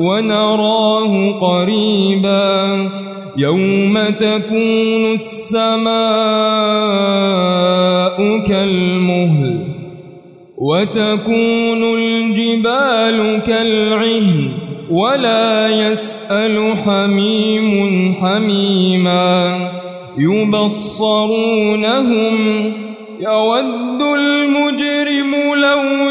ونراه قريبا يوم تكون السماء كالمهل وتكون الجبال كالعهن ولا يسأل حميم حميما يبصرونهم يود المجرم لو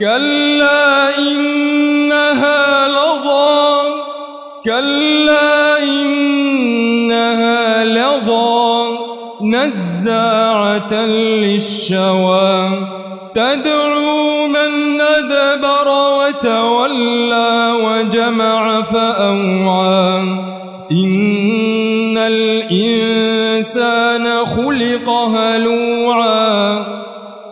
كلا إنها لظى كلا إنها لظى نزاعة للشوى. تدعو من أدبر وتولى وجمع فأوعى. إن الإنسان خلق هلوعا.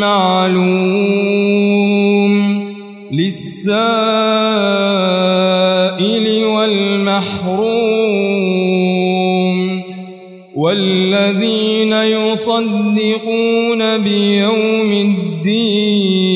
معلوم للسائل والمحروم والذين يصدقون بيوم الدين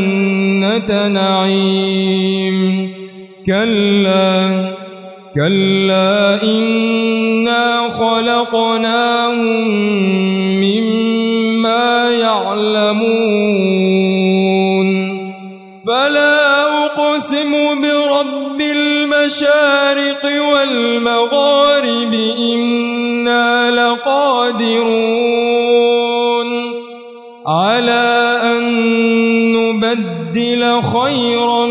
جنة نعيم. كلا كلا إنا خلقناهم مما يعلمون. فلا أقسم برب المشارق والمغارب إنا لقادرون. على نبدل خيرا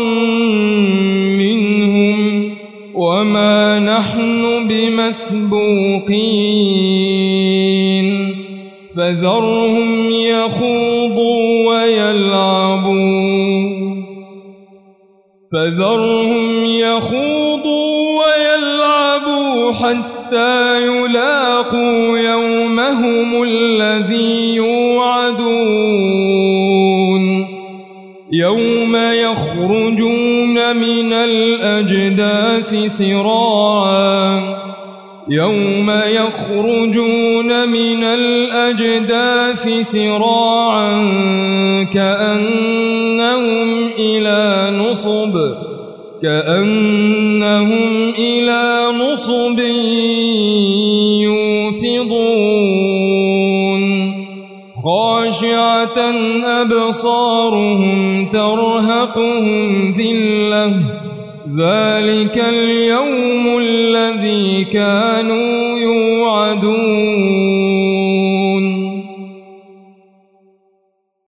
منهم وما نحن بمسبوقين. فذرهم يخوضوا ويلعبوا. فذرهم يخوضوا ويلعبوا حتى يلاقوا يومهم الذي يوعدون سراعا. يوم يخرجون من الأجداث سراعا كأنهم إلى نصب كأنهم إلى نصب يوفضون. خاشعة أبصارهم ترهقهم ذلة ذلك اليوم الذي كانوا